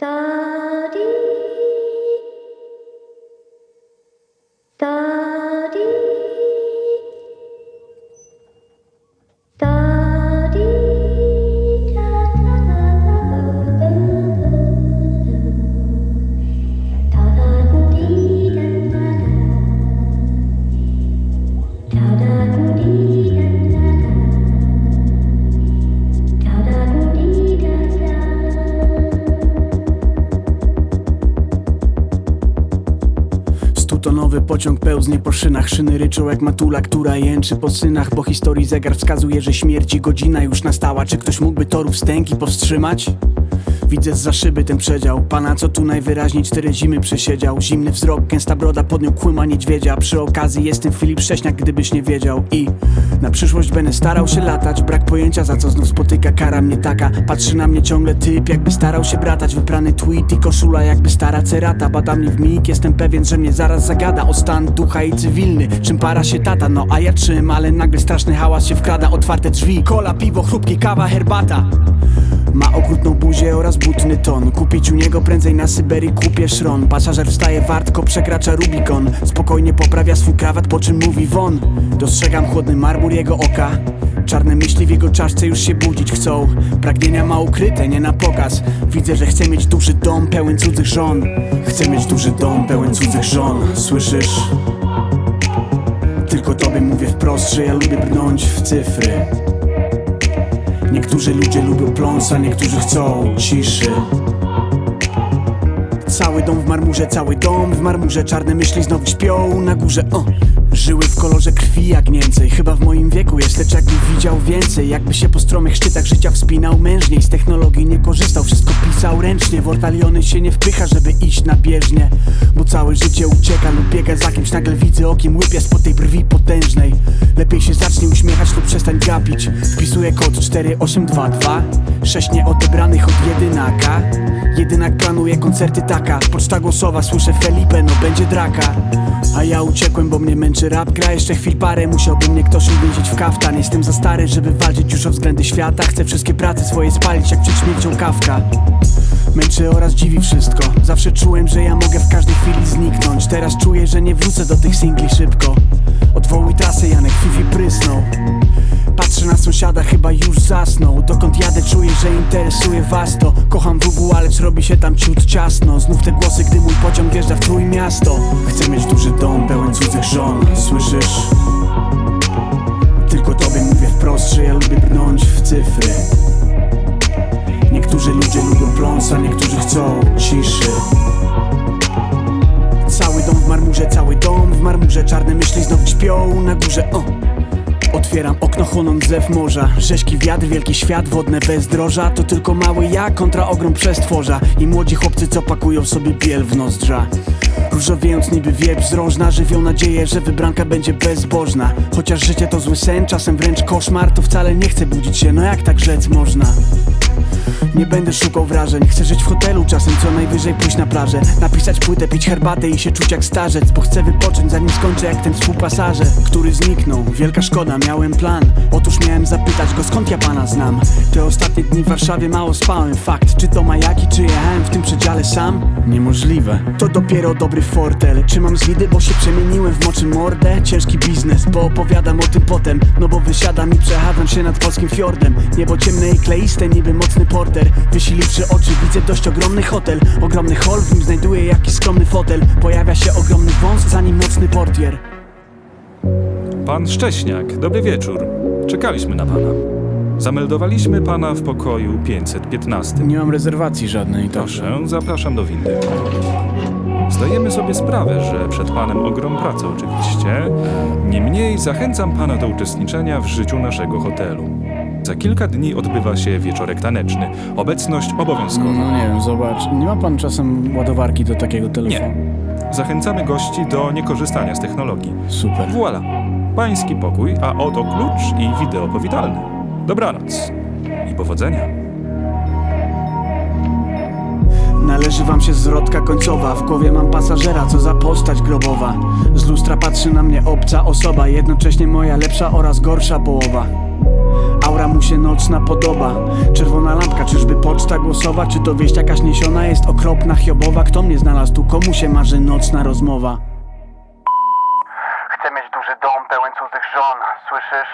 た。Stutonowy pociąg pełznie po szynach. Szyny ryczą jak matula, która jęczy po synach. Bo historii zegar wskazuje, że śmierci godzina już nastała. Czy ktoś mógłby torów stęki powstrzymać? Widzę za szyby ten przedział. Pana co tu najwyraźniej cztery zimy przesiedział. Zimny wzrok, gęsta broda podniósł kłyma niedźwiedzia. Przy okazji jestem Filip Sześniak, gdybyś nie wiedział. I na przyszłość będę starał się latać. Brak pojęcia za co znów spotyka kara mnie taka. Patrzy na mnie ciągle typ, jakby starał się bratać. Wyprany tweet i koszula jakby stara cerata. Bada mnie w mig, jestem pewien, że mnie zaraz zagada. O stan ducha i cywilny, czym para się tata. No a ja czym, ale nagle straszny hałas się wkrada. Otwarte drzwi, kola, piwo, chrupki, kawa, herbata ma okrutną buzię oraz butny ton. Kupić u niego prędzej na Syberii kupię szron. Pasażer wstaje wartko, przekracza Rubikon Spokojnie poprawia swój krawat, po czym mówi won. Dostrzegam chłodny marmur jego oka. Czarne myśli w jego czaszce już się budzić chcą. Pragnienia ma ukryte, nie na pokaz. Widzę, że chce mieć duży dom pełen cudzych żon. Chcę mieć duży dom pełen cudzych żon. Słyszysz? Tylko tobie mówię wprost, że ja lubię brnąć w cyfry Niektórzy ludzie lubią pląsa, niektórzy chcą ciszy Cały dom w marmurze, cały dom w marmurze. Czarne myśli znowu śpią na górze. O. Żyły w kolorze krwi jak Niemcy Chyba w moim wieku jest, lecz jakby widział więcej. Jakby się po stromych szczytach życia wspinał mężniej. Z technologii nie korzystał, wszystko pisał ręcznie. W ortaliony się nie wpycha, żeby iść na bieżnie Bo całe życie ucieka lub biega za kimś. Nagle widzę okiem łypia spod tej brwi potężnej. Lepiej się zacznie uśmiechać lub przestań gapić. Wpisuję kod 4822 Sześć nieodebranych od jedynaka. Jedynak planuje koncerty taka Poczta głosowa, słyszę Felipe, no będzie draka. A ja uciekłem, bo mnie męczy rap Gra. Jeszcze chwil parę, musiałby mnie ktoś uwięzić w kaftan. Jestem za stary, żeby walczyć już o względy świata. Chcę wszystkie prace swoje spalić, jak przed śmiercią kawka Męczy oraz dziwi wszystko. Zawsze czułem, że ja mogę w każdej chwili zniknąć. Teraz czuję, że nie wrócę do tych singli szybko sąsiada, chyba już zasnął. Dokąd jadę, czuję, że interesuje was to. Kocham WW, lecz robi się tam ciut ciasno? Znów te głosy, gdy mój pociąg wjeżdża w trójmiasto. Chcę mieć duży dom pełen cudzych żon, słyszysz? Tylko tobie mówię wprost, że ja lubię brnąć w cyfry. Niektórzy ludzie lubią pląsa, niektórzy chcą ciszy. Cały dom w marmurze, cały dom w marmurze. Czarne myśli znowu śpią na górze, o Otwieram okno, chłonąc zew morza. Rzeźki wiatr, wielki świat, wodne bezdroża To tylko mały ja kontra ogrom przestworza. I młodzi chłopcy, co pakują sobie biel w nozdrza. Różowiejąc niby wieprz z rożna Żywią nadzieję, że wybranka będzie bezbożna. Chociaż życie to zły sen, czasem wręcz koszmar. To wcale nie chcę budzić się, no jak tak rzec można? Nie będę szukał wrażeń. Chcę żyć w hotelu, czasem co najwyżej pójść na plażę. Napisać płytę, pić herbatę i się czuć jak starzec Bo chcę wypocząć zanim skończę jak ten współpasażer Który zniknął, wielka szkoda, miałem plan. Otóż miałem zapytać go skąd ja pana znam? Te ostatnie dni w Warszawie mało spałem. Fakt, czy to majaki, czy jechałem w tym przedziale sam? Niemożliwe. To dopiero dobry fortel. Czy mam zwidy, bo się przemieniłem w moczy mordę? Ciężki biznes, bo opowiadam o tym potem. No bo wysiadam i przechadzam się nad polskim fiordem Niebo ciemne i kleiste, niby mocny porter Wysiliwszy oczy, widzę dość ogromny hotel Ogromny hol, w nim znajduję jakiś skromny fotel Pojawia się ogromny wąs, za nim mocny portier Pan Szcześniak, dobry wieczór. Czekaliśmy na pana. Zameldowaliśmy pana w pokoju 515. Nie mam rezerwacji żadnej, Proszę, zapraszam do windy. Zdajemy sobie sprawę, że przed panem ogrom pracy oczywiście. Niemniej zachęcam pana do uczestniczenia w życiu naszego hotelu. Za kilka dni odbywa się wieczorek taneczny. Obecność obowiązkowa. No nie wiem, zobacz Nie ma pan czasem ładowarki do takiego telefonu? Nie. Zachęcamy gości do niekorzystania z technologii. Super Voila. Pański pokój, a oto klucz i wideo powitalne. Dobranoc. I powodzenia. Należy wam się zwrotka końcowa W głowie mam pasażera, co za postać grobowa Z lustra patrzy na mnie obca osoba Jednocześnie moja lepsza oraz gorsza połowa Laura mu się nocna podoba. Czerwona lampka, czyżby poczta głosowa? Czy to wieść jakaś niesiona? Jest okropna, hiobowa Kto mnie znalazł tu, komu się marzy nocna rozmowa? Chcę mieć duży dom pełen cudzych żon, słyszysz?